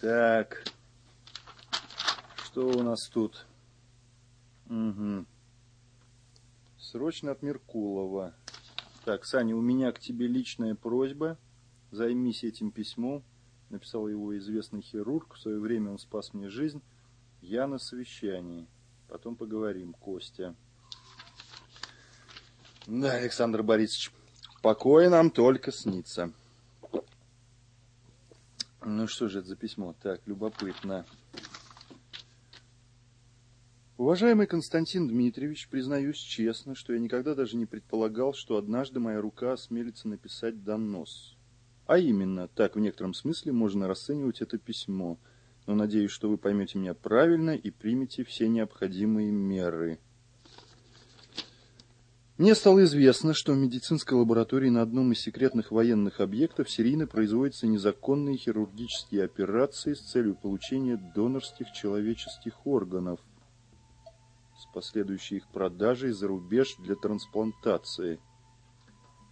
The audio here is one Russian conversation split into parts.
Так, что у нас тут? Угу. Срочно от Меркулова. Так, Саня, у меня к тебе личная просьба. Займись этим письмом. Написал его известный хирург. В свое время он спас мне жизнь. Я на совещании. Потом поговорим, Костя. Да, Александр Борисович, покой нам только снится. Ну что же это за письмо? Так, любопытно. Уважаемый Константин Дмитриевич, признаюсь честно, что я никогда даже не предполагал, что однажды моя рука осмелится написать донос. А именно, так в некотором смысле можно расценивать это письмо. Но надеюсь, что вы поймете меня правильно и примете все необходимые меры. Мне стало известно, что в медицинской лаборатории на одном из секретных военных объектов серийно производятся незаконные хирургические операции с целью получения донорских человеческих органов с последующей их продажей за рубеж для трансплантации.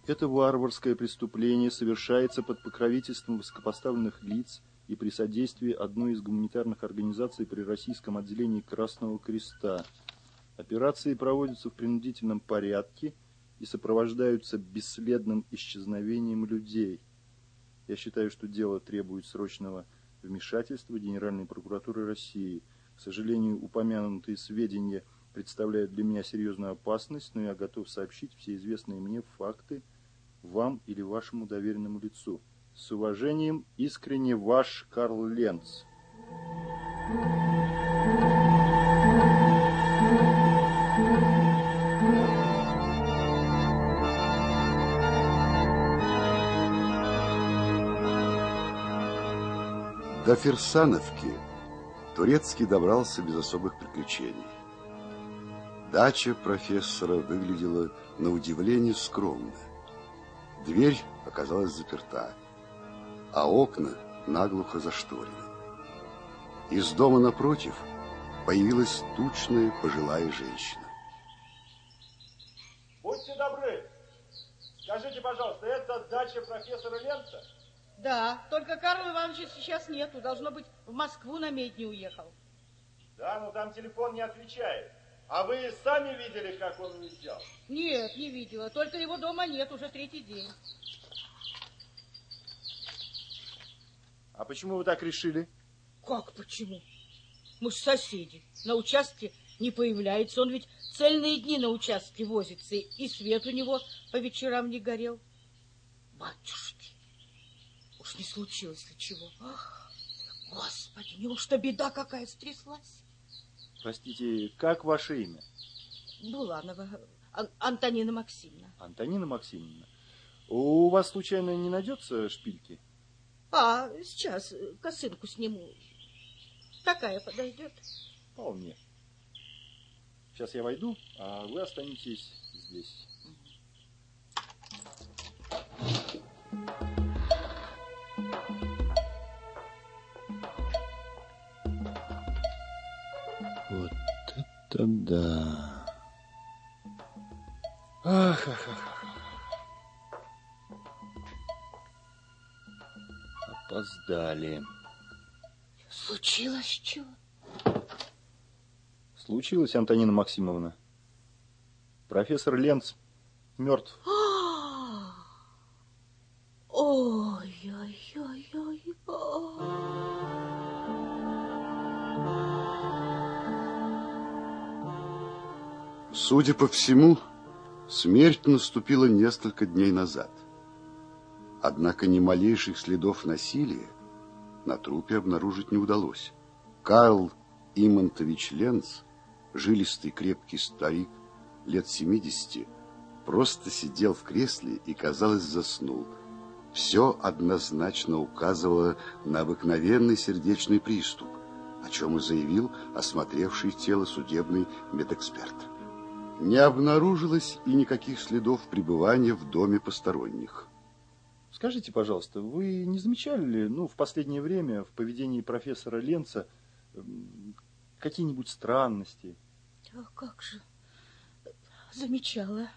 Это варварское преступление совершается под покровительством высокопоставленных лиц и при содействии одной из гуманитарных организаций при российском отделении Красного Креста – Операции проводятся в принудительном порядке и сопровождаются бесследным исчезновением людей. Я считаю, что дело требует срочного вмешательства Генеральной прокуратуры России. К сожалению, упомянутые сведения представляют для меня серьезную опасность, но я готов сообщить все известные мне факты вам или вашему доверенному лицу. С уважением, искренне ваш Карл Ленц. До Ферсановки Турецкий добрался без особых приключений. Дача профессора выглядела на удивление скромно. Дверь оказалась заперта, а окна наглухо зашторены. Из дома напротив появилась тучная пожилая женщина. Будьте добры, скажите, пожалуйста, это дача профессора Ленца? Да, только Карла Ивановича сейчас нету. Должно быть, в Москву на медни уехал. Да, но там телефон не отвечает. А вы сами видели, как он уезжал? Нет, не видела. Только его дома нет уже третий день. А почему вы так решили? Как почему? Мы же соседи. На участке не появляется. Он ведь цельные дни на участке возится. И свет у него по вечерам не горел. Батюшки, Уж не случилось ли чего? Ах, Господи, неужто беда какая стряслась? Простите, как ваше имя? Буланова, Ан Антонина Максимовна. Антонина Максимовна. У вас, случайно, не найдется шпильки? А, сейчас косынку сниму. Такая подойдет? Вполне. Сейчас я войду, а вы останетесь здесь. Вот это да. Ах, ах, ах, ах. Опоздали. Случилось чего? Случилось, Антонина Максимовна. Профессор Ленц мертв. Ой-ой-ой-ой. Судя по всему, смерть наступила несколько дней назад. Однако ни малейших следов насилия на трупе обнаружить не удалось. Карл Имонтович Ленц, жилистый крепкий старик, лет 70, просто сидел в кресле и, казалось, заснул. Все однозначно указывало на обыкновенный сердечный приступ, о чем и заявил осмотревший тело судебный медэксперт. Не обнаружилось и никаких следов пребывания в доме посторонних. Скажите, пожалуйста, вы не замечали ли, ну, в последнее время в поведении профессора Ленца какие-нибудь странности? А как же, замечала.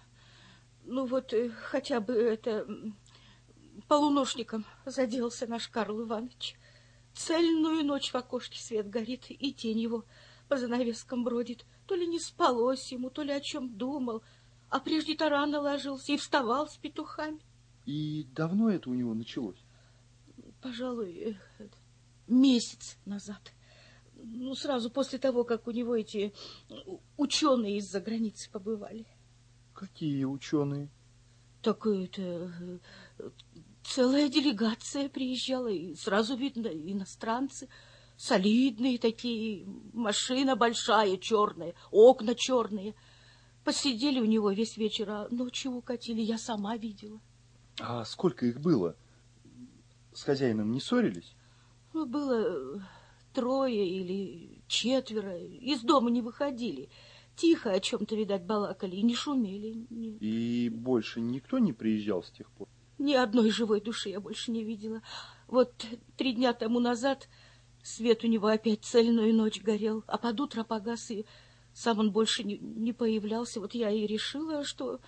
Ну вот э, хотя бы это полуношником заделся наш Карл Иванович. Цельную ночь в окошке свет горит, и тень его по занавескам бродит. То ли не спалось ему, то ли о чем думал, а прежде-то рано ложился и вставал с петухами. И давно это у него началось? Пожалуй, месяц назад. Ну, сразу после того, как у него эти ученые из-за границы побывали. Какие ученые? Так это целая делегация приезжала, и сразу видно иностранцы, солидные такие, машина большая, черная, окна черные. Посидели у него весь вечер, а ночью укатили, я сама видела. А сколько их было? С хозяином не ссорились? Ну, было трое или четверо, из дома не выходили. Тихо о чем-то, видать, балакали и не шумели. Не... И больше никто не приезжал с тех пор? Ни одной живой души я больше не видела. Вот три дня тому назад свет у него опять цельную ночь горел, а под утро погас, и сам он больше не, не появлялся. Вот я и решила, что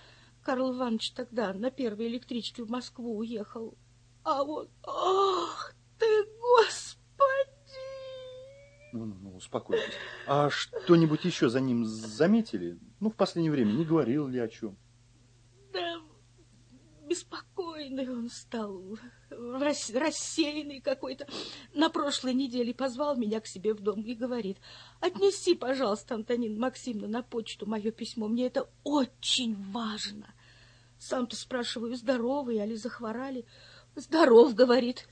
Карл Иванович тогда на первой электричке в Москву уехал. А вот, ах ты, господи! Ну, ну, ну, успокойтесь. А что-нибудь еще за ним заметили? Ну, в последнее время не говорил ли о чем? Да, беспокойный он стал, рассеянный какой-то. На прошлой неделе позвал меня к себе в дом и говорит, отнеси, пожалуйста, Антонина Максимовна, на почту мое письмо, мне это очень важно. Сам-то спрашиваю, здоровы али захворали? Здоров, говорит,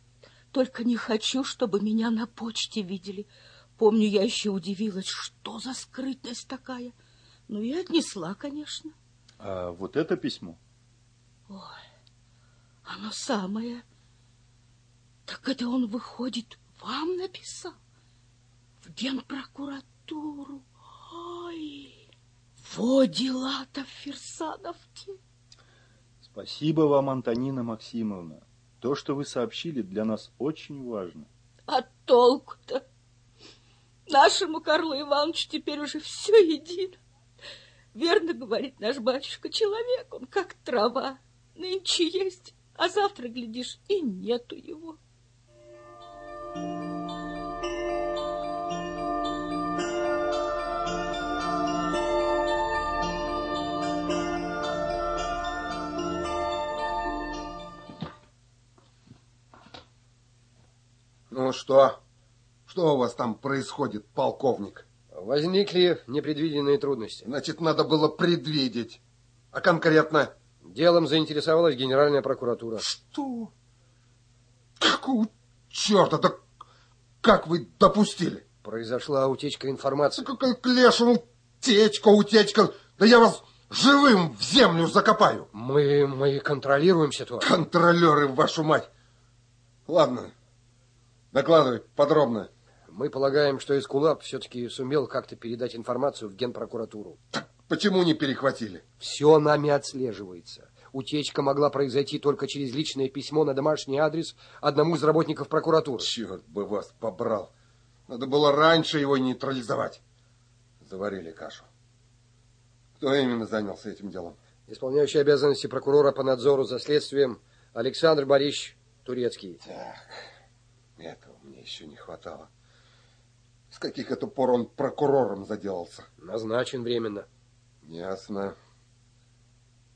только не хочу, чтобы меня на почте видели. Помню, я еще удивилась, что за скрытность такая. Ну и отнесла, конечно. А вот это письмо? Ой, оно самое. Так это он, выходит, вам написал? В генпрокуратуру? Ой, во дела-то в Ферсановке. Спасибо вам, Антонина Максимовна. То, что вы сообщили, для нас очень важно. А толку-то? Нашему Карлу Ивановичу теперь уже все едино. Верно говорит наш батюшка, человек он как трава. Нынче есть, а завтра, глядишь, и нету его. Ну что? Что у вас там происходит, полковник? Возникли непредвиденные трудности. Значит, надо было предвидеть. А конкретно? Делом заинтересовалась Генеральная прокуратура. Что? Какого черта? Да как вы допустили? Произошла утечка информации. Какая к лешему утечка, утечка? Да я вас живым в землю закопаю. Мы, мы контролируем ситуацию. Контролеры, вашу мать. Ладно, докладывай подробно. Мы полагаем, что Эскулап все-таки сумел как-то передать информацию в генпрокуратуру. Так почему не перехватили? Все нами отслеживается. Утечка могла произойти только через личное письмо на домашний адрес одному из работников прокуратуры. Черт бы вас побрал. Надо было раньше его нейтрализовать. Заварили кашу. Кто именно занялся этим делом? Исполняющий обязанности прокурора по надзору за следствием Александр Борисович Турецкий. Так, этого мне еще не хватало. С каких это пор он прокурором заделался? Назначен временно. Ясно.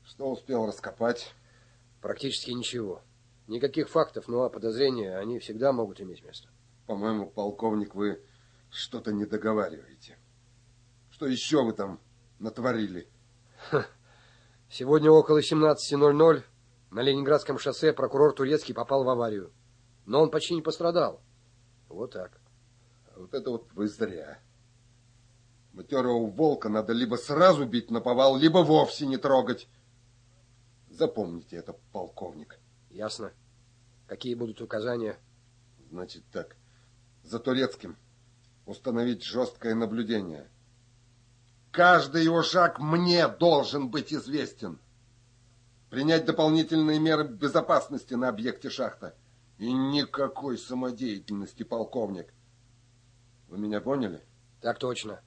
Что успел раскопать? Практически ничего. Никаких фактов, но подозрения, они всегда могут иметь место. По-моему, полковник, вы что-то не договариваете. Что еще вы там натворили? Сегодня около 17.00 на Ленинградском шоссе прокурор Турецкий попал в аварию. Но он почти не пострадал. Вот так. Вот это вот вы зря. Матерого волка надо либо сразу бить на повал, либо вовсе не трогать. Запомните это, полковник. Ясно. Какие будут указания? Значит так. За турецким установить жесткое наблюдение. Каждый его шаг мне должен быть известен. Принять дополнительные меры безопасности на объекте шахта. И никакой самодеятельности, полковник. Вы меня поняли? Так точно.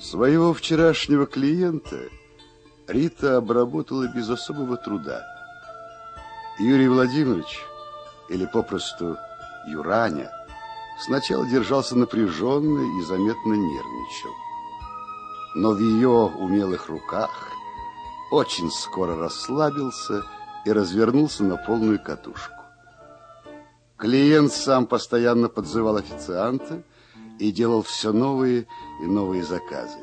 Своего вчерашнего клиента Рита обработала без особого труда. Юрий Владимирович, или попросту Юраня, сначала держался напряженно и заметно нервничал. Но в ее умелых руках очень скоро расслабился и развернулся на полную катушку. Клиент сам постоянно подзывал официанта и делал все новые и новые заказы.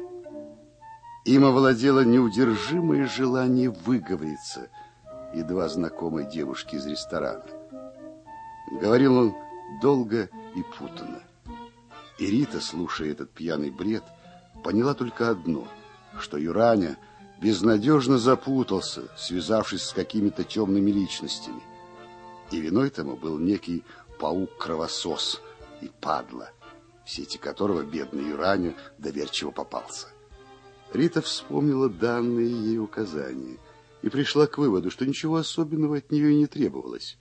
Им овладело неудержимое желание выговориться едва знакомой девушке из ресторана. Говорил он долго и путанно. И Рита, слушая этот пьяный бред, поняла только одно, что Юраня безнадежно запутался, связавшись с какими-то темными личностями. И виной тому был некий паук-кровосос и падла, в сети которого бедный Юраня доверчиво попался. Рита вспомнила данные ей указания и пришла к выводу, что ничего особенного от нее не требовалось.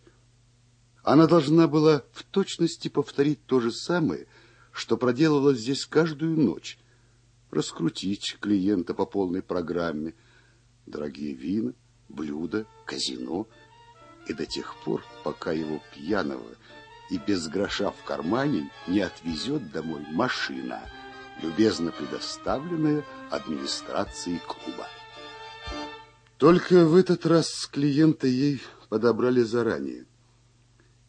Она должна была в точности повторить то же самое, что проделывала здесь каждую ночь. Раскрутить клиента по полной программе. Дорогие вина, блюда, казино. И до тех пор, пока его пьяного и без гроша в кармане не отвезет домой машина, любезно предоставленная администрацией клуба. Только в этот раз клиента ей подобрали заранее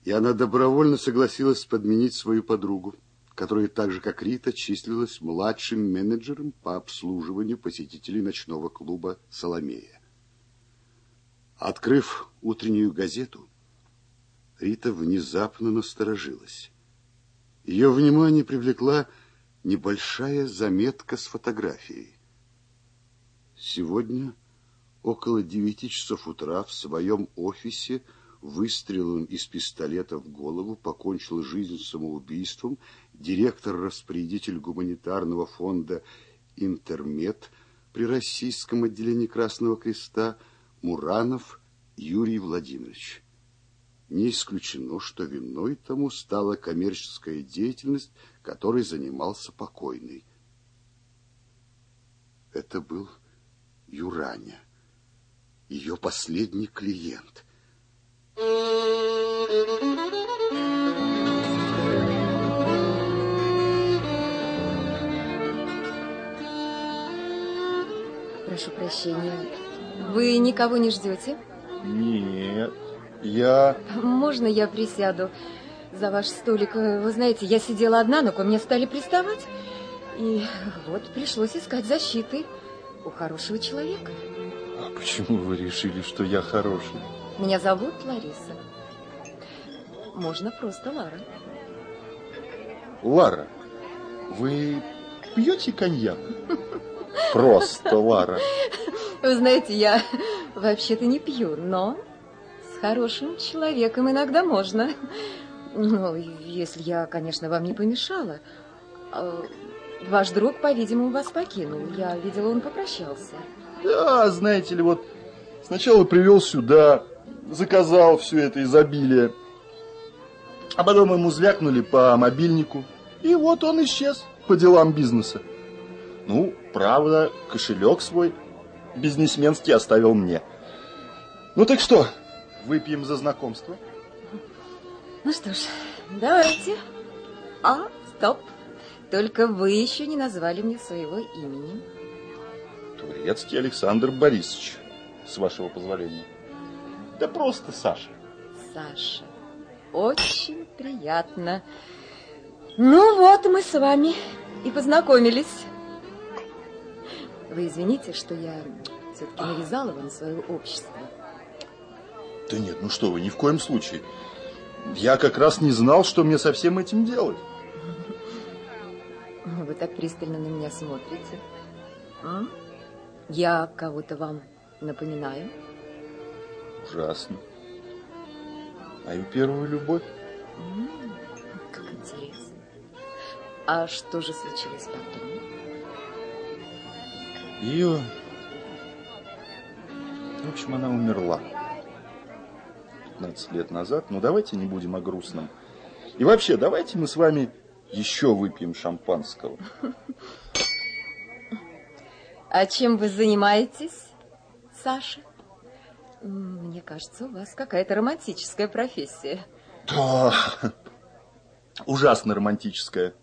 и она добровольно согласилась подменить свою подругу, которая так же, как Рита, числилась младшим менеджером по обслуживанию посетителей ночного клуба «Соломея». Открыв утреннюю газету, Рита внезапно насторожилась. Ее внимание привлекла небольшая заметка с фотографией. Сегодня около девяти часов утра в своем офисе выстрелом из пистолета в голову покончил жизнь самоубийством директор-распорядитель гуманитарного фонда «Интермет» при Российском отделении Красного Креста Муранов Юрий Владимирович. Не исключено, что виной тому стала коммерческая деятельность, которой занимался покойный. Это был Юраня, ее последний клиент – Прошу прощения. Вы никого не ждете? Нет, я... Можно я присяду за ваш столик? Вы знаете, я сидела одна, но ко мне стали приставать. И вот пришлось искать защиты у хорошего человека. А почему вы решили, что я хороший? Меня зовут Лариса. Можно просто Лара. Лара, вы пьете коньяк? Просто Лара. Вы знаете, я вообще-то не пью, но хорошим человеком иногда можно. Ну, если я, конечно, вам не помешала. А, ваш друг, по-видимому, вас покинул. Я видела, он попрощался. Да, знаете ли, вот сначала привел сюда, заказал все это изобилие. А потом ему звякнули по мобильнику. И вот он исчез по делам бизнеса. Ну, правда, кошелек свой бизнесменский оставил мне. Ну так что, выпьем за знакомство? Ну что ж, давайте. А, стоп. Только вы еще не назвали мне своего имени. Турецкий Александр Борисович, с вашего позволения. Да просто Саша. Саша. Очень приятно. Ну вот мы с вами и познакомились. Вы извините, что я все-таки навязала вам свое общество. Да нет, ну что вы, ни в коем случае. Я как раз не знал, что мне со всем этим делать. Вы так пристально на меня смотрите. А? Я кого-то вам напоминаю? Ужасно. Мою первую любовь. М -м, как интересно. А что же случилось потом? Ее... В общем, она умерла. 15 лет назад. Но давайте не будем о грустном. И вообще, давайте мы с вами еще выпьем шампанского. А чем вы занимаетесь, Саша? Мне кажется, у вас какая-то романтическая профессия. Да, ужасно романтическая.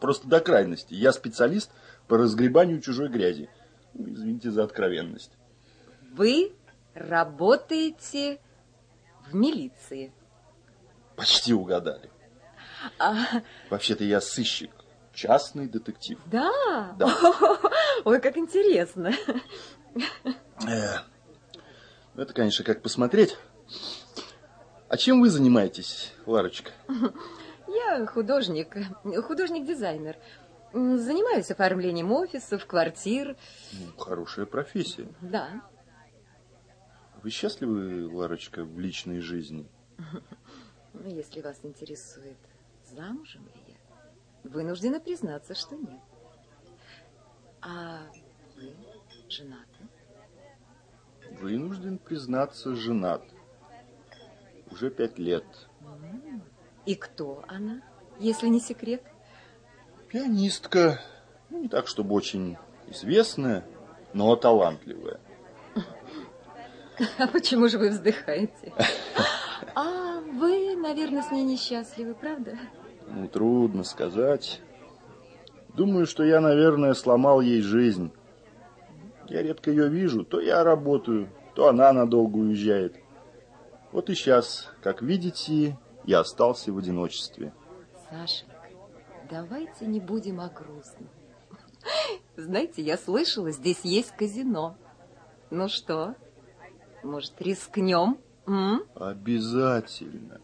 Просто до крайности. Я специалист по разгребанию чужой грязи. Ну, извините за откровенность. Вы работаете в милиции. Почти угадали. А... Вообще-то я сыщик, частный детектив. Да? Да. Ой, как интересно. Э, ну, это, конечно, как посмотреть. А чем вы занимаетесь, Ларочка? Я художник, художник-дизайнер. Занимаюсь оформлением офисов, квартир. Ну, хорошая профессия. Да. Вы счастливы, Ларочка, в личной жизни? Ну, если вас интересует, замужем ли я, вынуждена признаться, что нет. А вы женаты? Вынужден признаться, женат. Уже пять лет. И кто она, если не секрет? Пианистка. Ну, не так, чтобы очень известная, но талантливая. А почему же вы вздыхаете? А вы, наверное, с ней несчастливы, правда? Ну, трудно сказать. Думаю, что я, наверное, сломал ей жизнь. Я редко ее вижу. То я работаю, то она надолго уезжает. Вот и сейчас, как видите, я остался в одиночестве. Сашенька, давайте не будем о грустном. Знаете, я слышала, здесь есть казино. Ну что, может, рискнем? М? Обязательно.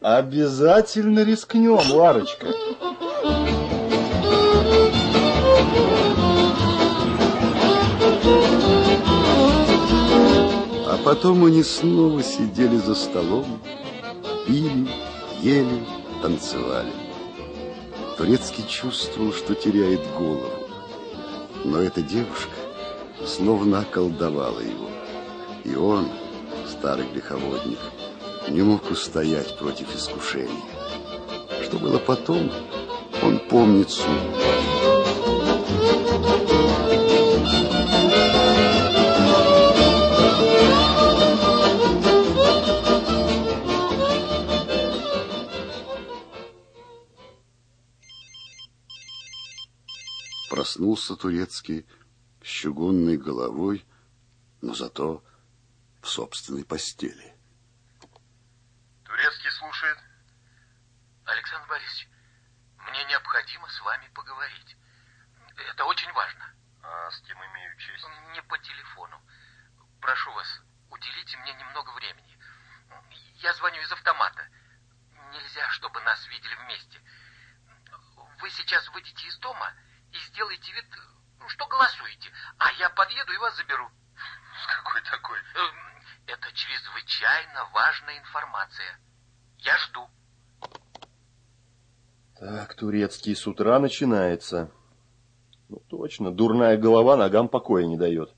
Обязательно рискнем, Ларочка. А потом они снова сидели за столом, пили, ели, танцевали. Турецкий чувствовал, что теряет голову. Но эта девушка словно околдовала его. И он, старый греховодник, не мог устоять против искушения. Что было потом, он помнит смутно. Проснулся турецкий с чугунной головой, но зато в собственной постели. Турецкий слушает. Александр Борисович, мне необходимо с вами поговорить. Это очень важно. А с кем имею честь? Не по телефону. Прошу вас, уделите мне немного времени. Я звоню из автомата. Нельзя, чтобы нас видели вместе. Вы сейчас выйдете из дома и сделайте вид, что голосуете, а я подъеду и вас заберу. С какой такой? Эм, Это чрезвычайно важная информация. Я жду. Так, турецкий с утра начинается. Ну, точно, дурная голова ногам покоя не дает.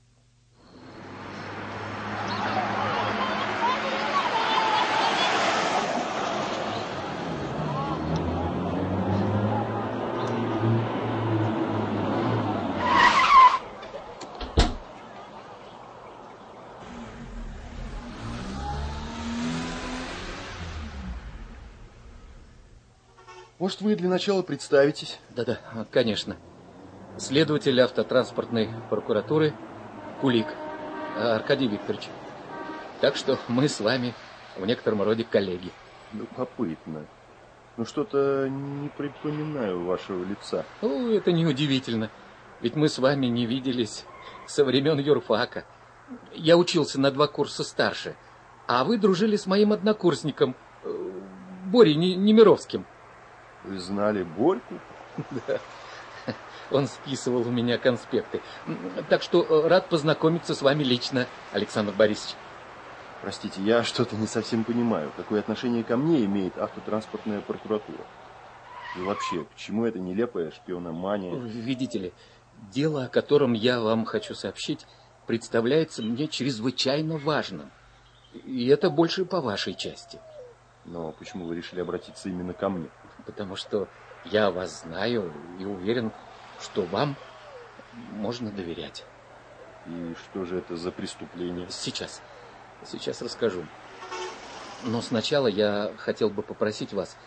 Может, вы для начала представитесь? Да-да, конечно. Следователь автотранспортной прокуратуры Кулик Аркадий Викторович. Так что мы с вами в некотором роде коллеги. Любопытно. Ну, что-то не припоминаю вашего лица. Ну, это неудивительно. Ведь мы с вами не виделись со времен юрфака. Я учился на два курса старше, а вы дружили с моим однокурсником э, Борей Не- Немировским. Вы знали Борьку? Да. Он списывал у меня конспекты. Так что э, рад познакомиться с вами лично, Александр Борисович. Простите, я что-то не совсем понимаю. Какое отношение ко мне имеет автотранспортная прокуратура? И вообще, к чему эта нелепая шпиономания? Видите ли, дело, о котором я вам хочу сообщить, представляется мне чрезвычайно важным. И это больше по вашей части. Но почему вы решили обратиться именно ко мне? Потому что я вас знаю и уверен, что вам можно доверять. И что же это за преступление? Сейчас. Сейчас расскажу. Но сначала я хотел бы попросить вас,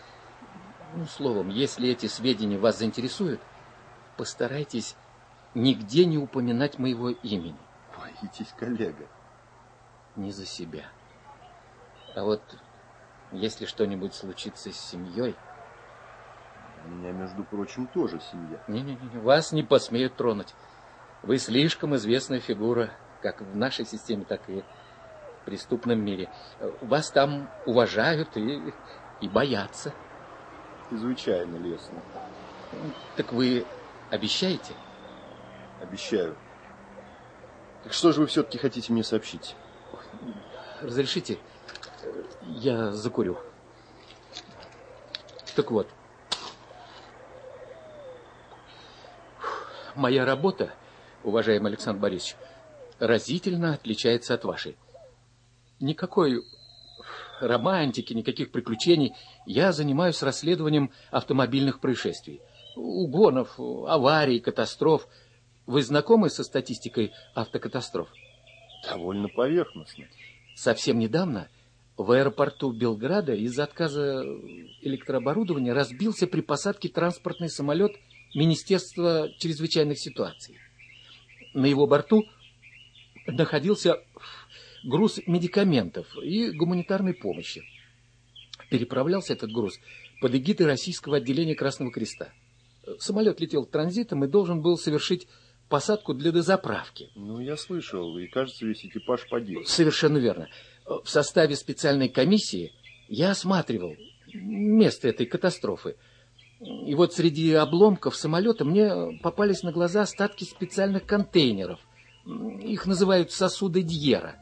ну, словом, если эти сведения вас заинтересуют, постарайтесь нигде не упоминать моего имени. Боитесь, коллега? Не за себя. А вот если что-нибудь случится с семьей... У меня, между прочим, тоже семья. Не-не-не, вас не посмеют тронуть. Вы слишком известная фигура, как в нашей системе, так и в преступном мире. Вас там уважают и, и боятся. Чрезвычайно лестно. Так вы обещаете? Обещаю. Так что же вы все-таки хотите мне сообщить? Разрешите, я закурю. Так вот, моя работа, уважаемый Александр Борисович, разительно отличается от вашей. Никакой романтики, никаких приключений. Я занимаюсь расследованием автомобильных происшествий. Угонов, аварий, катастроф. Вы знакомы со статистикой автокатастроф? Довольно поверхностно. Совсем недавно в аэропорту Белграда из-за отказа электрооборудования разбился при посадке транспортный самолет Министерства чрезвычайных ситуаций. На его борту находился груз медикаментов и гуманитарной помощи. Переправлялся этот груз под эгидой российского отделения Красного Креста. Самолет летел транзитом и должен был совершить посадку для дозаправки. Ну, я слышал, и кажется, весь экипаж погиб. Совершенно верно. В составе специальной комиссии я осматривал место этой катастрофы. И вот среди обломков самолета мне попались на глаза остатки специальных контейнеров. Их называют сосуды Дьера.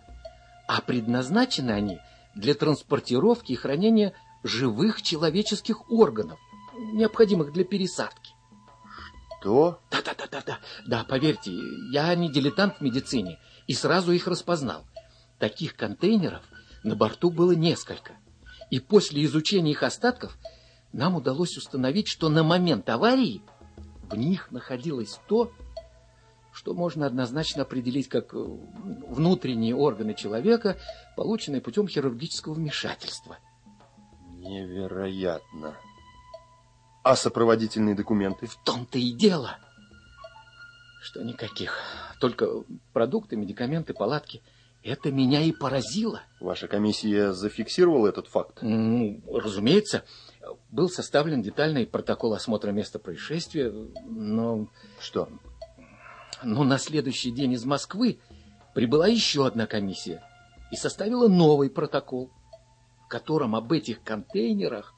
А предназначены они для транспортировки и хранения живых человеческих органов, необходимых для пересадки. Что? Да-да-да-да-да. Да, поверьте, я не дилетант в медицине и сразу их распознал. Таких контейнеров на борту было несколько. И после изучения их остатков нам удалось установить, что на момент аварии в них находилось то, что можно однозначно определить как внутренние органы человека, полученные путем хирургического вмешательства. Невероятно. А сопроводительные документы? В том-то и дело, что никаких. Только продукты, медикаменты, палатки. Это меня и поразило. Ваша комиссия зафиксировала этот факт? Ну, разумеется. Был составлен детальный протокол осмотра места происшествия, но... Что? Но на следующий день из Москвы прибыла еще одна комиссия и составила новый протокол, в котором об этих контейнерах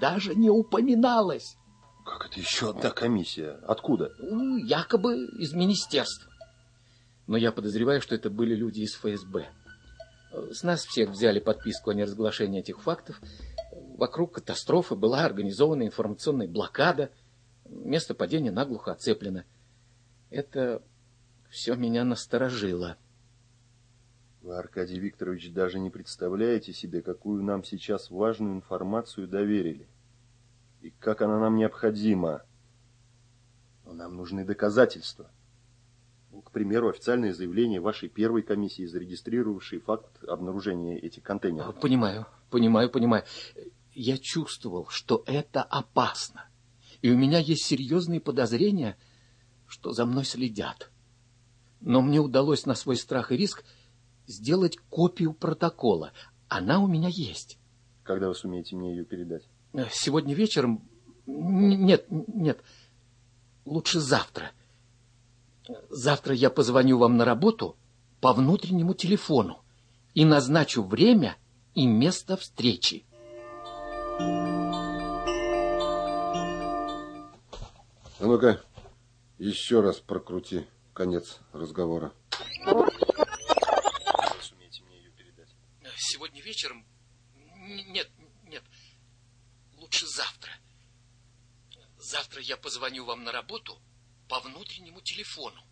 даже не упоминалось. Как это еще одна комиссия? Откуда? Ну, якобы из министерства. Но я подозреваю, что это были люди из ФСБ. С нас всех взяли подписку о неразглашении этих фактов. Вокруг катастрофы была организована информационная блокада. Место падения наглухо оцеплено. Это все меня насторожило. Вы, Аркадий Викторович, даже не представляете себе, какую нам сейчас важную информацию доверили. И как она нам необходима. Но нам нужны доказательства. Ну, к примеру, официальное заявление вашей первой комиссии, зарегистрировавшей факт обнаружения этих контейнеров. Понимаю, понимаю, понимаю. Я чувствовал, что это опасно. И у меня есть серьезные подозрения, что за мной следят. Но мне удалось на свой страх и риск сделать копию протокола. Она у меня есть. Когда вы сумеете мне ее передать? Сегодня вечером... Нет, нет. Лучше завтра. Завтра я позвоню вам на работу по внутреннему телефону и назначу время и место встречи. А ну-ка, еще раз прокрути конец разговора. Сумеете мне ее передать? Сегодня вечером... Нет, нет. Лучше завтра. Завтра я позвоню вам на работу по внутреннему телефону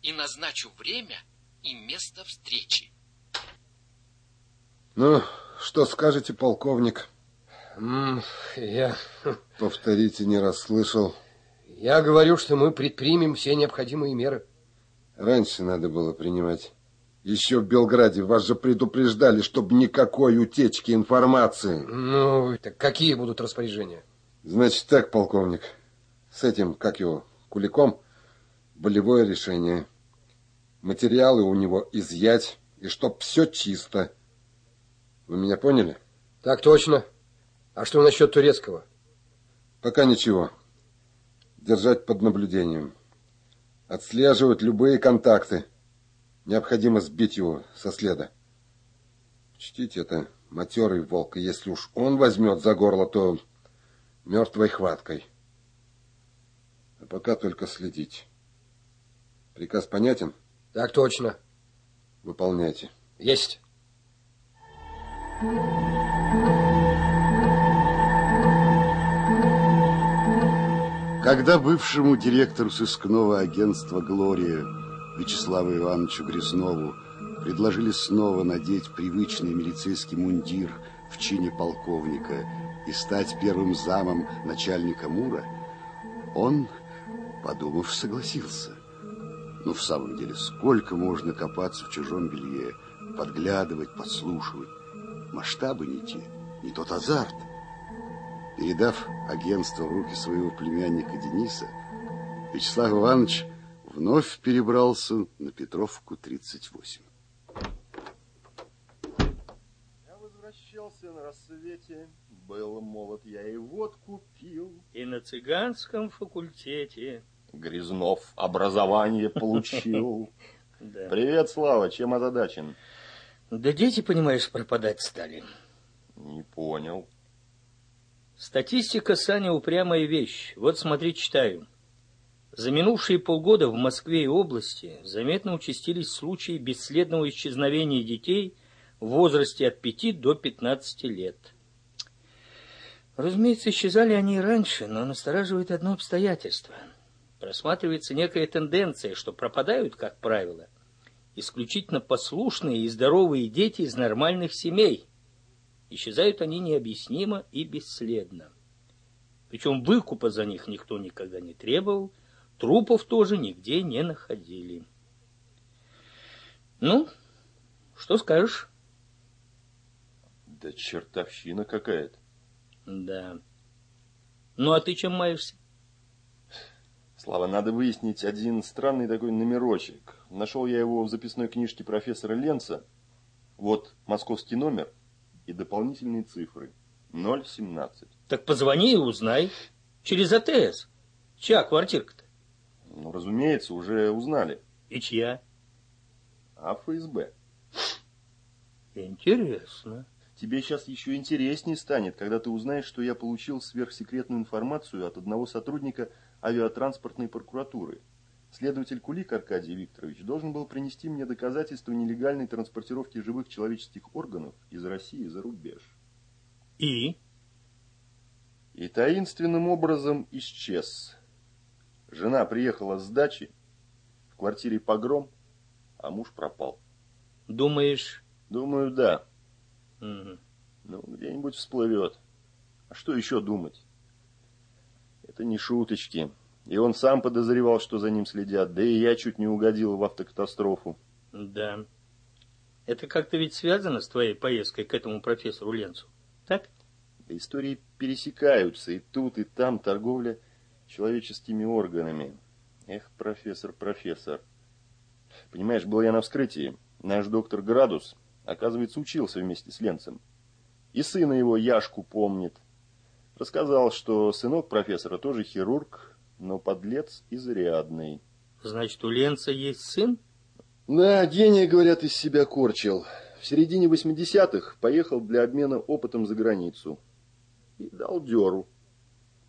и назначу время и место встречи. Ну, что скажете, полковник? Я... Повторите, не расслышал. Я говорю, что мы предпримем все необходимые меры. Раньше надо было принимать. Еще в Белграде вас же предупреждали, чтобы никакой утечки информации. Ну, так какие будут распоряжения? Значит так, полковник, с этим, как его, Куликом, болевое решение. Материалы у него изъять, и чтоб все чисто. Вы меня поняли? Так точно. А что насчет турецкого? Пока ничего. Держать под наблюдением. Отслеживать любые контакты. Необходимо сбить его со следа. Учтите это, матерый волк, и если уж он возьмет за горло, то мертвой хваткой. А пока только следить. Приказ понятен? Так точно. Выполняйте. Есть. Когда бывшему директору сыскного агентства «Глория» Вячеславу Ивановичу Грязнову предложили снова надеть привычный милицейский мундир в чине полковника и стать первым замом начальника МУРа, он, подумав, согласился. Но в самом деле, сколько можно копаться в чужом белье, подглядывать, подслушивать? Масштабы не те, не тот азарт. Передав агентство в руки своего племянника Дениса, Вячеслав Иванович вновь перебрался на Петровку 38. Я возвращался на рассвете, был молод я и водку пил. И на цыганском факультете. Грязнов образование получил. Привет, Слава, чем озадачен? Да дети, понимаешь, пропадать стали. Не понял. Статистика, Саня, упрямая вещь. Вот смотри, читаю. За минувшие полгода в Москве и области заметно участились случаи бесследного исчезновения детей в возрасте от 5 до 15 лет. Разумеется, исчезали они и раньше, но настораживает одно обстоятельство. Просматривается некая тенденция, что пропадают, как правило, исключительно послушные и здоровые дети из нормальных семей. Исчезают они необъяснимо и бесследно. Причем выкупа за них никто никогда не требовал, трупов тоже нигде не находили. Ну, что скажешь? Да чертовщина какая-то. Да. Ну, а ты чем маешься? Слава, надо выяснить один странный такой номерочек. Нашел я его в записной книжке профессора Ленца. Вот московский номер и дополнительные цифры. 017. Так позвони и узнай. Через АТС. Чья квартирка-то? Ну, разумеется, уже узнали. И чья? А ФСБ. Интересно. Тебе сейчас еще интереснее станет, когда ты узнаешь, что я получил сверхсекретную информацию от одного сотрудника авиатранспортной прокуратуры. Следователь Кулик Аркадий Викторович должен был принести мне доказательства нелегальной транспортировки живых человеческих органов из России за рубеж. И? И таинственным образом исчез. Жена приехала с дачи, в квартире погром, а муж пропал. Думаешь? Думаю, да. Угу. Ну, где-нибудь всплывет. А что еще думать? Это не шуточки. И он сам подозревал, что за ним следят. Да и я чуть не угодил в автокатастрофу. Да. Это как-то ведь связано с твоей поездкой к этому профессору Ленцу, так? Да истории пересекаются. И тут, и там торговля человеческими органами. Эх, профессор, профессор. Понимаешь, был я на вскрытии. Наш доктор Градус, оказывается, учился вместе с Ленцем. И сына его Яшку помнит. Рассказал, что сынок профессора тоже хирург, но подлец изрядный. Значит, у Ленца есть сын? Да, гения, говорят, из себя корчил. В середине 80-х поехал для обмена опытом за границу. И дал дёру.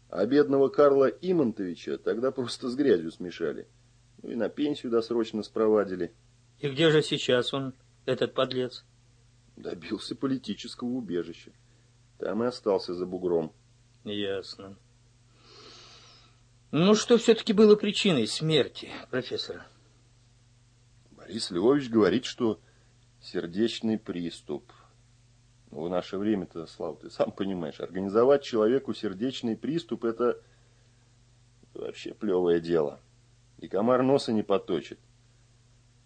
А бедного Карла Имонтовича тогда просто с грязью смешали. Ну и на пенсию досрочно спровадили. И где же сейчас он, этот подлец? Добился политического убежища. Там и остался за бугром. Ясно. Ну, что все-таки было причиной смерти профессора? Борис Львович говорит, что сердечный приступ. Ну, в наше время-то, Слава, ты сам понимаешь, организовать человеку сердечный приступ – это, вообще плевое дело. И комар носа не поточит.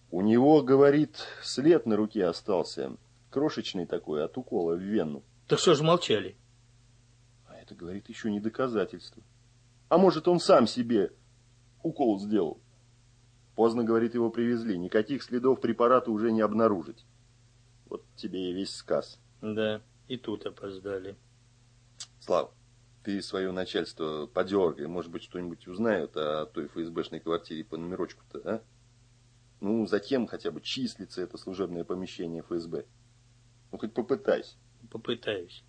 У него, говорит, след на руке остался. Крошечный такой, от укола в вену. Так что же молчали? А это, говорит, еще не доказательство. А может, он сам себе укол сделал. Поздно, говорит, его привезли. Никаких следов препарата уже не обнаружить. Вот тебе и весь сказ. Да, и тут опоздали. Слава, ты свое начальство подергай. Может быть, что-нибудь узнают о той ФСБшной квартире по номерочку-то, а? Ну, затем хотя бы числится это служебное помещение ФСБ. Ну, хоть попытайся. Попытаюсь.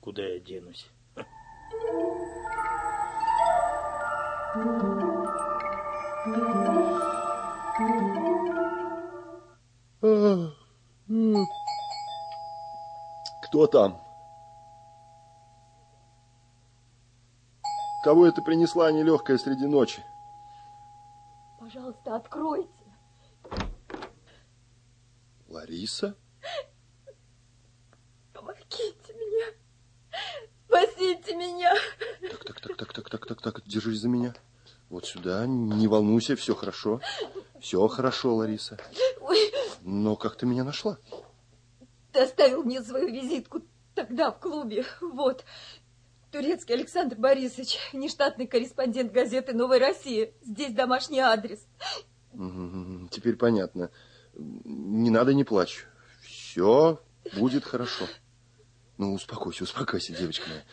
Куда я денусь? Кто там? Кого это принесла нелегкая среди ночи? Пожалуйста, откройте. Лариса? Помогите. Спасите меня. Так, так, так, так, так, так, так, так, держись за меня. Вот сюда, не волнуйся, все хорошо. Все хорошо, Лариса. Ой, Но как ты меня нашла? ты оставил мне свою визитку тогда в клубе. Вот. Турецкий Александр Борисович, нештатный корреспондент газеты «Новая Россия». Здесь домашний адрес. Теперь понятно. Не надо, не плачь. Все будет хорошо. Ну, успокойся, успокойся, девочка моя.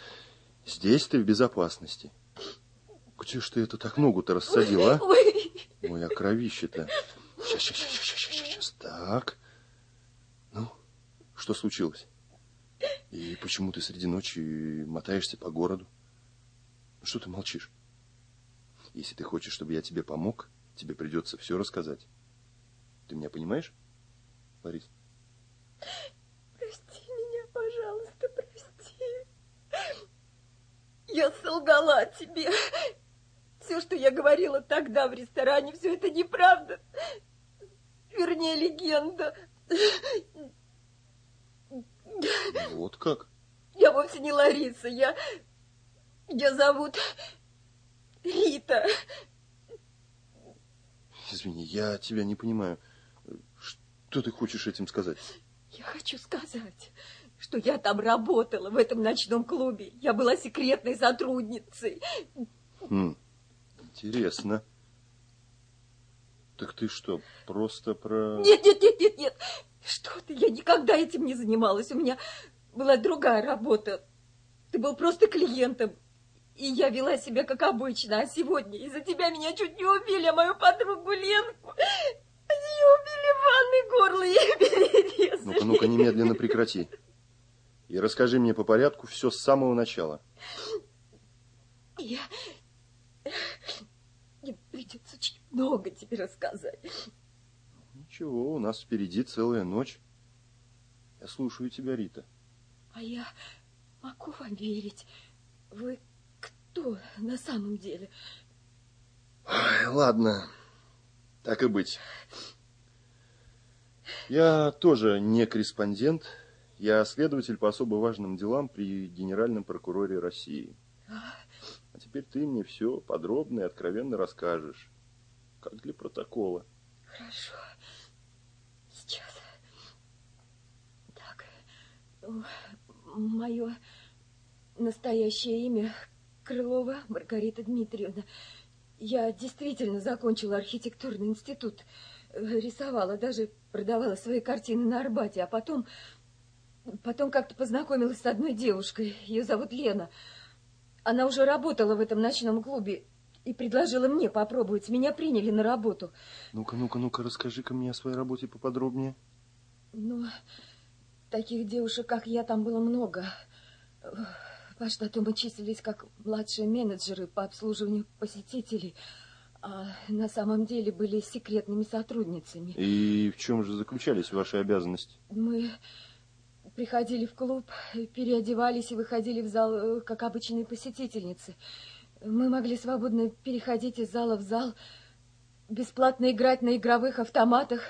Здесь ты в безопасности. Где ж ты это так ногу-то рассадила, а? Ой, Ой, а кровище-то. Сейчас, сейчас, сейчас, сейчас, сейчас, сейчас. Так. Ну, что случилось? И почему ты среди ночи мотаешься по городу? Ну, Что ты молчишь? Если ты хочешь, чтобы я тебе помог, тебе придется все рассказать. Ты меня понимаешь, Ларис? прости меня, пожалуйста, прости. Я солгала тебе. Все, что я говорила тогда в ресторане, все это неправда. Вернее, легенда. Вот как? Я вовсе не Лариса, я... Я зовут Рита. Извини, я тебя не понимаю. Что ты хочешь этим сказать? Я хочу сказать, что я там работала, в этом ночном клубе. Я была секретной сотрудницей. Хм, интересно. Так ты что, просто про... Нет, нет, нет, нет, нет. Что ты, я никогда этим не занималась. У меня была другая работа. Ты был просто клиентом. И я вела себя как обычно. А сегодня из-за тебя меня чуть не убили, а мою подругу Ленку. Ее убили в ванной горло и перерезали. Ну-ка, ну-ка, немедленно прекрати. И расскажи мне по порядку все с самого начала. Я... Мне придется очень много тебе рассказать. Ничего, у нас впереди целая ночь. Я слушаю тебя, Рита. А я могу вам верить. Вы кто на самом деле? Ой, ладно, так и быть. Я тоже не корреспондент. Я следователь по особо важным делам при Генеральном прокуроре России. А теперь ты мне все подробно и откровенно расскажешь. Как для протокола. Хорошо. Сейчас. Так. Мое настоящее имя Крылова Маргарита Дмитриевна. Я действительно закончила архитектурный институт. Рисовала, даже продавала свои картины на Арбате. А потом, потом как-то познакомилась с одной девушкой. Ее зовут Лена. Она уже работала в этом ночном клубе и предложила мне попробовать. Меня приняли на работу. Ну-ка, ну-ка, ну-ка, расскажи-ка мне о своей работе поподробнее. Ну, таких девушек, как я, там было много. По штату мы числились как младшие менеджеры по обслуживанию посетителей, а на самом деле были секретными сотрудницами. И в чем же заключались ваши обязанности? Мы приходили в клуб, переодевались и выходили в зал, э, как обычные посетительницы. Мы могли свободно переходить из зала в зал, бесплатно играть на игровых автоматах,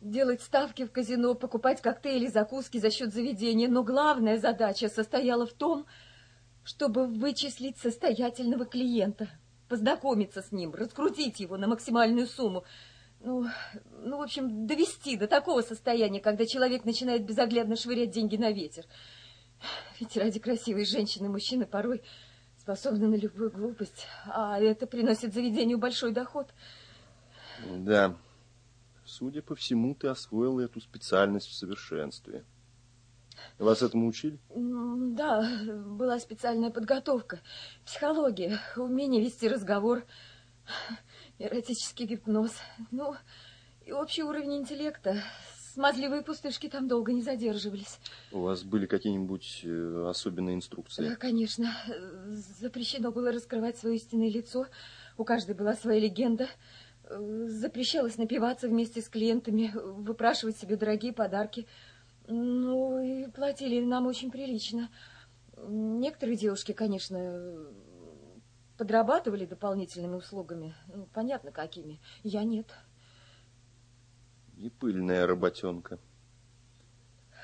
делать ставки в казино, покупать коктейли, закуски за счет заведения. Но главная задача состояла в том, чтобы вычислить состоятельного клиента. познакомиться с ним, раскрутить его на максимальную сумму. Ну, ну, в общем, довести до такого состояния, когда человек начинает безоглядно швырять деньги на ветер. Ведь ради красивой женщины мужчины порой способны на любую глупость, а это приносит заведению большой доход. Да, судя по всему, ты освоил эту специальность в совершенстве. Вас этому учили? Да, была специальная подготовка. Психология, умение вести разговор, эротический гипноз. Ну, и общий уровень интеллекта. Смазливые пустышки там долго не задерживались. У вас были какие-нибудь э, особенные инструкции? Да, конечно. Запрещено было раскрывать свое истинное лицо. У каждой была своя легенда. Запрещалось напиваться вместе с клиентами, выпрашивать себе дорогие подарки – ну, и платили нам очень прилично. Некоторые девушки, конечно, подрабатывали дополнительными услугами. Ну, понятно, какими. Я нет. И пыльная работенка.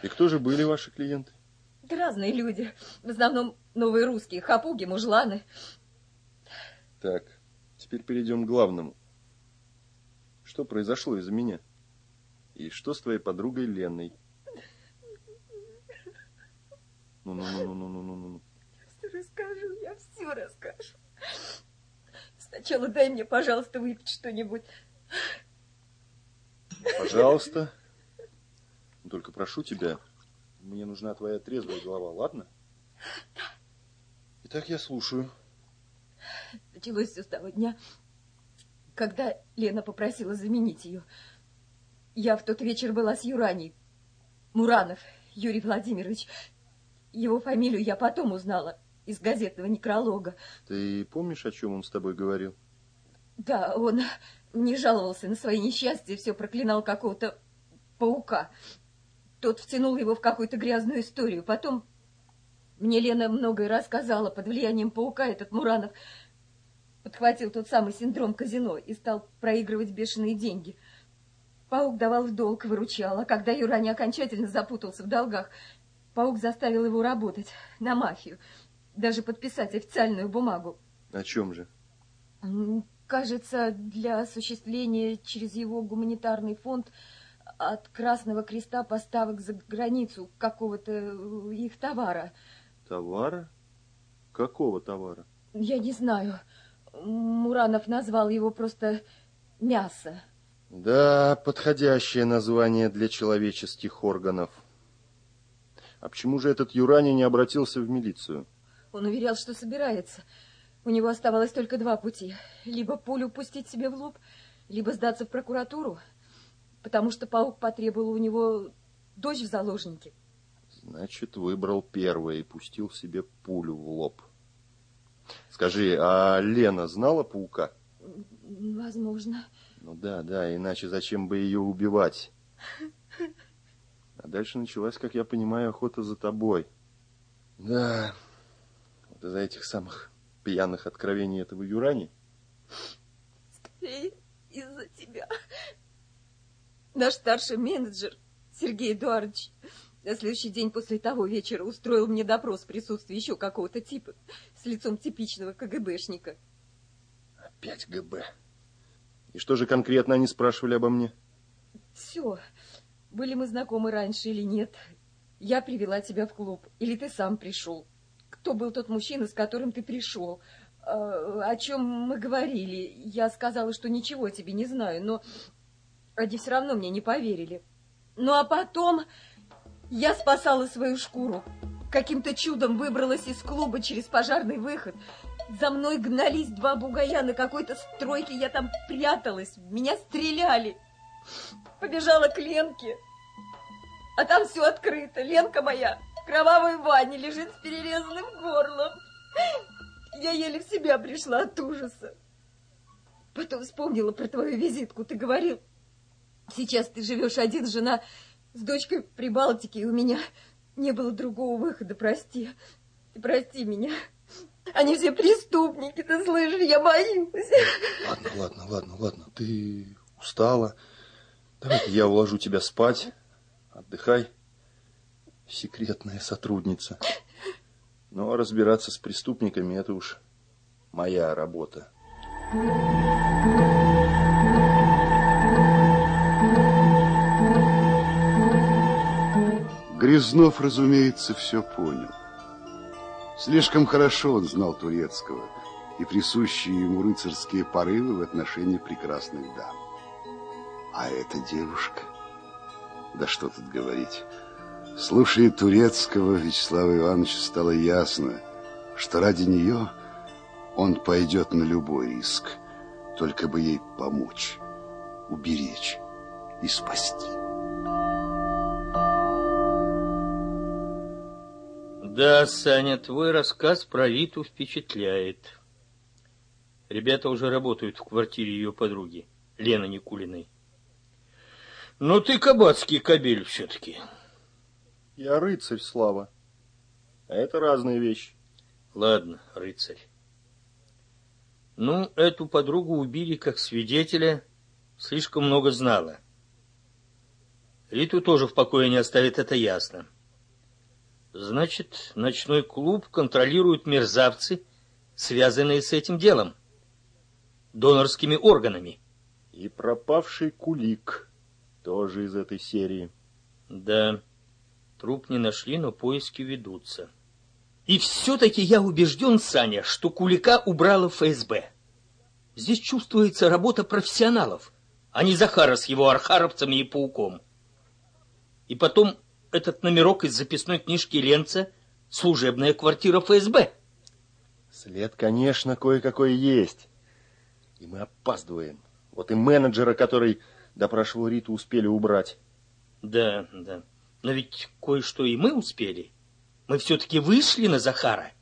И кто же были ваши клиенты? Да разные люди. В основном новые русские. Хапуги, мужланы. Так, теперь перейдем к главному. Что произошло из-за меня? И что с твоей подругой Леной? Ну-ну-ну-ну-ну-ну-ну. Я все расскажу, я все расскажу. Сначала дай мне, пожалуйста, выпить что-нибудь. Пожалуйста. Только прошу тебя, мне нужна твоя трезвая голова, ладно? Да. Итак, я слушаю. Началось все с того дня, когда Лена попросила заменить ее. Я в тот вечер была с Юраней. Муранов Юрий Владимирович. Его фамилию я потом узнала из газетного некролога. Ты помнишь, о чем он с тобой говорил? Да, он не жаловался на свои несчастья, все проклинал какого-то паука. Тот втянул его в какую-то грязную историю. Потом мне Лена многое рассказала. Под влиянием паука этот Муранов подхватил тот самый синдром казино и стал проигрывать бешеные деньги. Паук давал в долг, выручал, а когда Юра не окончательно запутался в долгах, Паук заставил его работать на мафию, даже подписать официальную бумагу. О чем же? Кажется, для осуществления через его гуманитарный фонд от Красного Креста поставок за границу какого-то э, их товара. Товара? Какого товара? Я не знаю. Муранов назвал его просто мясо. Да, подходящее название для человеческих органов. А почему же этот Юрани не обратился в милицию? Он уверял, что собирается. У него оставалось только два пути. Либо пулю пустить себе в лоб, либо сдаться в прокуратуру, потому что паук потребовал у него дочь в заложнике. Значит, выбрал первое и пустил себе пулю в лоб. Скажи, а Лена знала паука? Возможно. Ну да, да, иначе зачем бы ее убивать? А дальше началась, как я понимаю, охота за тобой. Да, из-за этих самых пьяных откровений этого Юрани. Скорее из-за тебя. Наш старший менеджер Сергей Эдуардович на следующий день после того вечера устроил мне допрос в присутствии еще какого-то типа с лицом типичного КГБшника. Опять ГБ. И что же конкретно они спрашивали обо мне? Все. Были мы знакомы раньше или нет? Я привела тебя в клуб, или ты сам пришел? Кто был тот мужчина, с которым ты пришел? А, о чем мы говорили? Я сказала, что ничего тебе не знаю, но они все равно мне не поверили. Ну а потом я спасала свою шкуру. Каким-то чудом выбралась из клуба через пожарный выход. За мной гнались два бугая на какой-то стройке. Я там пряталась. Меня стреляли побежала к Ленке. А там все открыто. Ленка моя в кровавой ванне лежит с перерезанным горлом. Я еле в себя пришла от ужаса. Потом вспомнила про твою визитку. Ты говорил, сейчас ты живешь один, жена с дочкой при Балтике, и у меня не было другого выхода, прости. Ты прости меня. Они все преступники, ты слышишь, я боюсь. Ладно, ладно, ладно, ладно. Ты устала. Давай я уложу тебя спать. Отдыхай. Секретная сотрудница. Но разбираться с преступниками это уж моя работа. Грязнов, разумеется, все понял. Слишком хорошо он знал турецкого и присущие ему рыцарские порывы в отношении прекрасных дам. А эта девушка... Да что тут говорить... Слушая турецкого, Вячеславу Ивановичу стало ясно, что ради нее он пойдет на любой риск, только бы ей помочь, уберечь и спасти. Да, Саня, твой рассказ про Риту впечатляет. Ребята уже работают в квартире ее подруги, Лены Никулиной. Ну ты кабацкий кабель все-таки. Я рыцарь, Слава. А это разные вещи. Ладно, рыцарь. Ну, эту подругу убили как свидетеля, слишком много знала. Риту тоже в покое не оставит, это ясно. Значит, ночной клуб контролируют мерзавцы, связанные с этим делом. Донорскими органами. И пропавший кулик тоже из этой серии. Да. Труп не нашли, но поиски ведутся. И все-таки я убежден, Саня, что Кулика убрала ФСБ. Здесь чувствуется работа профессионалов, а не Захара с его архаровцами и пауком. И потом этот номерок из записной книжки Ленца — служебная квартира ФСБ. След, конечно, кое-какой есть. И мы опаздываем. Вот и менеджера, который допрашивал Риту, успели убрать. Да, да. Но ведь кое-что и мы успели. Мы все-таки вышли на Захара.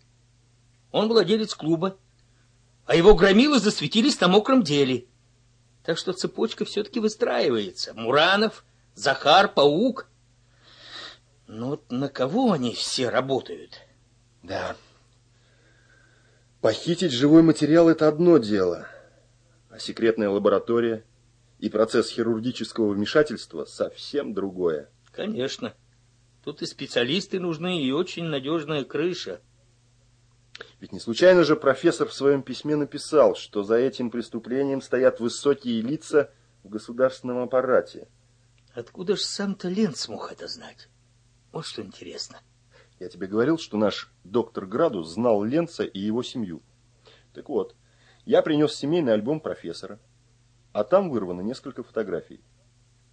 Он владелец клуба, а его громилы засветились на мокром деле. Так что цепочка все-таки выстраивается. Муранов, Захар, Паук. Но вот на кого они все работают? Да. Похитить живой материал – это одно дело. А секретная лаборатория и процесс хирургического вмешательства – совсем другое. Конечно. Тут и специалисты нужны, и очень надежная крыша. Ведь не случайно же профессор в своем письме написал, что за этим преступлением стоят высокие лица в государственном аппарате. Откуда ж сам-то Ленц мог это знать? Вот что интересно. Я тебе говорил, что наш доктор Градус знал Ленца и его семью. Так вот, я принес семейный альбом профессора, а там вырвано несколько фотографий.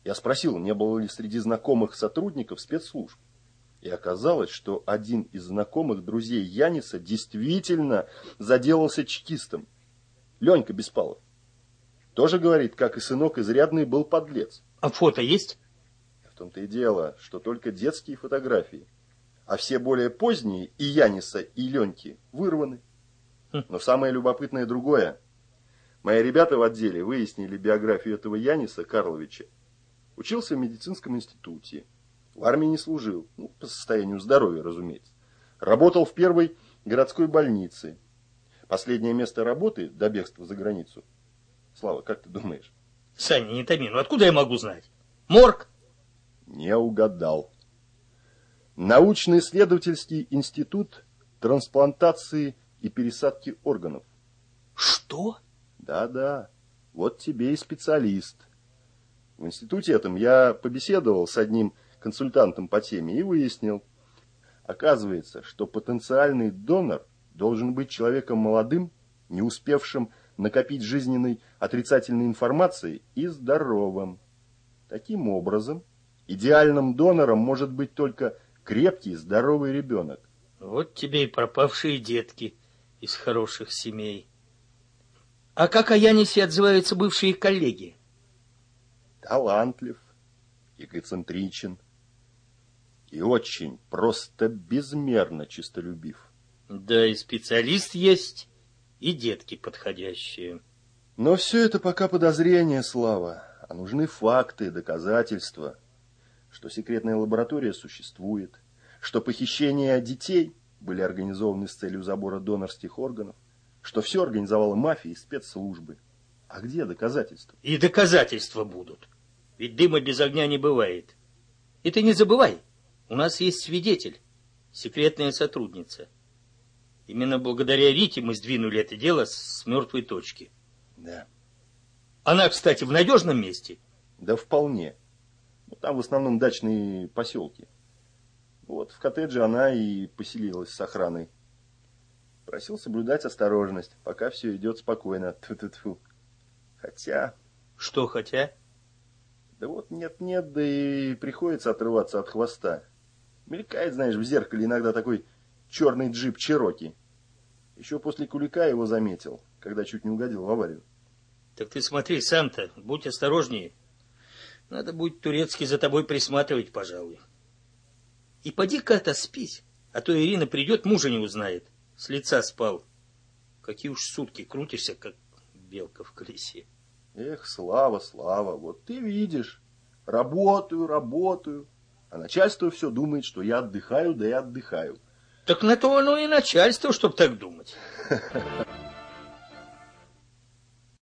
Я спросил, не было ли среди знакомых сотрудников спецслужб. И оказалось, что один из знакомых друзей Яниса действительно заделался чекистом. Ленька Беспалов. Тоже говорит, как и сынок изрядный был подлец. А фото есть? В том-то и дело, что только детские фотографии. А все более поздние, и Яниса, и Леньки, вырваны. Хм. Но самое любопытное другое. Мои ребята в отделе выяснили биографию этого Яниса Карловича Учился в медицинском институте. В армии не служил. Ну, по состоянию здоровья, разумеется. Работал в первой городской больнице. Последнее место работы до бегства за границу. Слава, как ты думаешь? Саня, не томи, ну откуда я могу знать? Морг? Не угадал. Научно-исследовательский институт трансплантации и пересадки органов. Что? Да-да, вот тебе и специалист. В институте этом я побеседовал с одним консультантом по теме и выяснил. Оказывается, что потенциальный донор должен быть человеком молодым, не успевшим накопить жизненной отрицательной информации и здоровым. Таким образом, идеальным донором может быть только крепкий, здоровый ребенок. Вот тебе и пропавшие детки из хороших семей. А как о Янисе отзываются бывшие коллеги? Талантлив, эгоцентричен и очень, просто безмерно чистолюбив. Да, и специалист есть, и детки подходящие. Но все это пока подозрение, Слава, а нужны факты, доказательства, что секретная лаборатория существует, что похищения детей были организованы с целью забора донорских органов, что все организовала мафия и спецслужбы. А где доказательства? И доказательства будут. Ведь дыма без огня не бывает. И ты не забывай, у нас есть свидетель, секретная сотрудница. Именно благодаря Рите мы сдвинули это дело с мертвой точки. Да. Она, кстати, в надежном месте? Да вполне. Ну, там в основном дачные поселки. Вот в коттедже она и поселилась с охраной. Просил соблюдать осторожность, пока все идет спокойно. Тьфу -тьфу -тьфу. Хотя... Что хотя? Да вот нет-нет, да и приходится отрываться от хвоста. Мелькает, знаешь, в зеркале иногда такой черный джип Чероки. Еще после Кулика его заметил, когда чуть не угодил в аварию. Так ты смотри, сам-то, будь осторожнее. Надо будет турецкий за тобой присматривать, пожалуй. И поди-ка отоспись, а то Ирина придет, мужа не узнает. С лица спал. Какие уж сутки крутишься, как белка в колесе. Эх, Слава, Слава, вот ты видишь, работаю, работаю, а начальство все думает, что я отдыхаю, да и отдыхаю. Так на то оно и начальство, чтоб так думать.